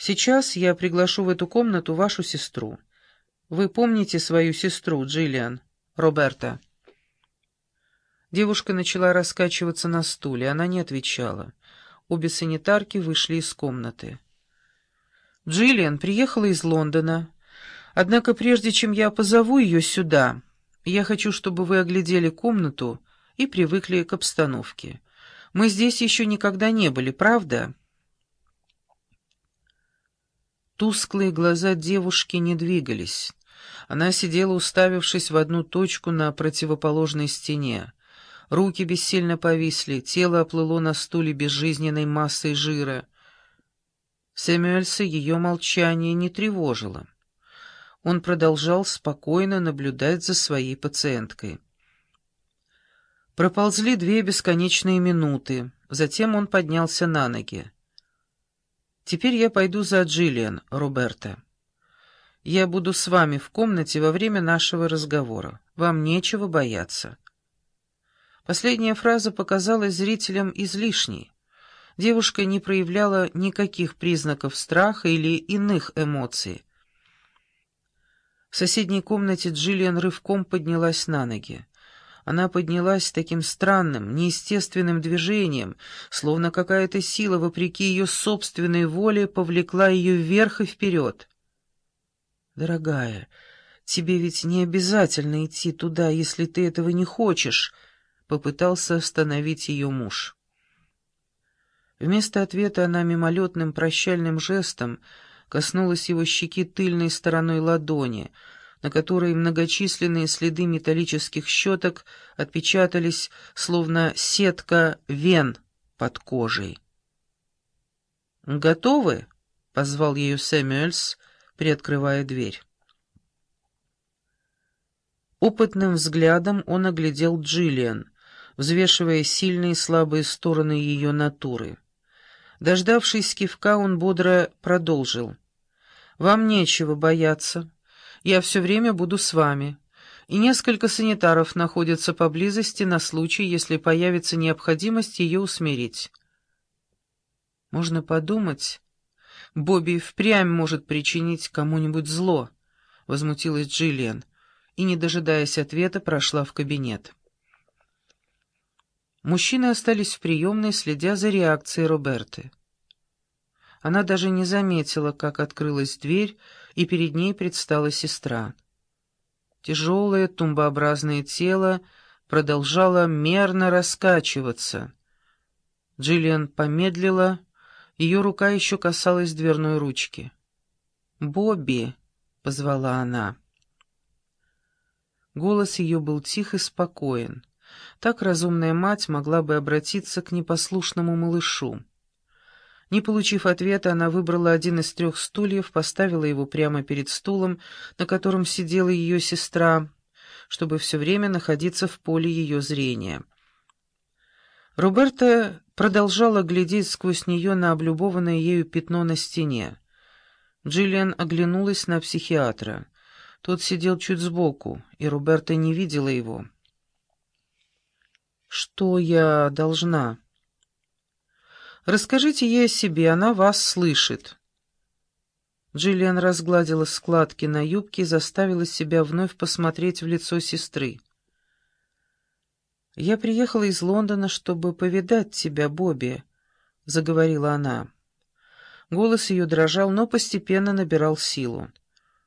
Сейчас я приглашу в эту комнату вашу сестру. Вы помните свою сестру, Джиллиан? Роберта?» Девушка начала раскачиваться на стуле, она не отвечала. Обе санитарки вышли из комнаты. Джиллиан приехала из Лондона. Однако прежде чем я позову ее сюда, я хочу, чтобы вы оглядели комнату и привыкли к обстановке. Мы здесь еще никогда не были, правда?» Тусклые глаза девушки не двигались. Она сидела, уставившись в одну точку на противоположной стене. Руки бессильно повисли, тело оплыло на стуле безжизненной массой жира. Сэмюэльса ее молчание не тревожило. Он продолжал спокойно наблюдать за своей пациенткой. Проползли две бесконечные минуты, затем он поднялся на ноги. «Теперь я пойду за Джиллиан, Роберта. Я буду с вами в комнате во время нашего разговора. Вам нечего бояться». Последняя фраза показалась зрителям излишней. Девушка не проявляла никаких признаков страха или иных эмоций. В соседней комнате Джиллиан рывком поднялась на ноги. Она поднялась таким странным, неестественным движением, словно какая-то сила, вопреки ее собственной воле, повлекла ее вверх и вперед. «Дорогая, тебе ведь не обязательно идти туда, если ты этого не хочешь», — попытался остановить ее муж. Вместо ответа она мимолетным прощальным жестом коснулась его щеки тыльной стороной ладони, на которой многочисленные следы металлических щеток отпечатались, словно сетка вен под кожей. «Готовы?» — позвал ее Сэмюэльс, приоткрывая дверь. Опытным взглядом он оглядел Джиллиан, взвешивая сильные и слабые стороны ее натуры. Дождавшись кивка, он бодро продолжил. «Вам нечего бояться. Я все время буду с вами. И несколько санитаров находятся поблизости на случай, если появится необходимость ее усмирить». «Можно подумать, Бобби впрямь может причинить кому-нибудь зло», — возмутилась Джиллиан, и, не дожидаясь ответа, прошла в кабинет. Мужчины остались в приемной, следя за реакцией Роберты. Она даже не заметила, как открылась дверь, и перед ней предстала сестра. Тяжелое тумбообразное тело продолжало мерно раскачиваться. Джиллиан помедлила, ее рука еще касалась дверной ручки. «Бобби!» — позвала она. Голос ее был тих и спокоен. Так разумная мать могла бы обратиться к непослушному малышу. Не получив ответа, она выбрала один из трех стульев, поставила его прямо перед стулом, на котором сидела ее сестра, чтобы все время находиться в поле ее зрения. Роберта продолжала глядеть сквозь нее на облюбованное ею пятно на стене. Джиллиан оглянулась на психиатра. Тот сидел чуть сбоку, и Роберта не видела его. «Что я должна?» «Расскажите ей о себе, она вас слышит». Джиллиан разгладила складки на юбке и заставила себя вновь посмотреть в лицо сестры. «Я приехала из Лондона, чтобы повидать тебя, Бобби», — заговорила она. Голос ее дрожал, но постепенно набирал силу.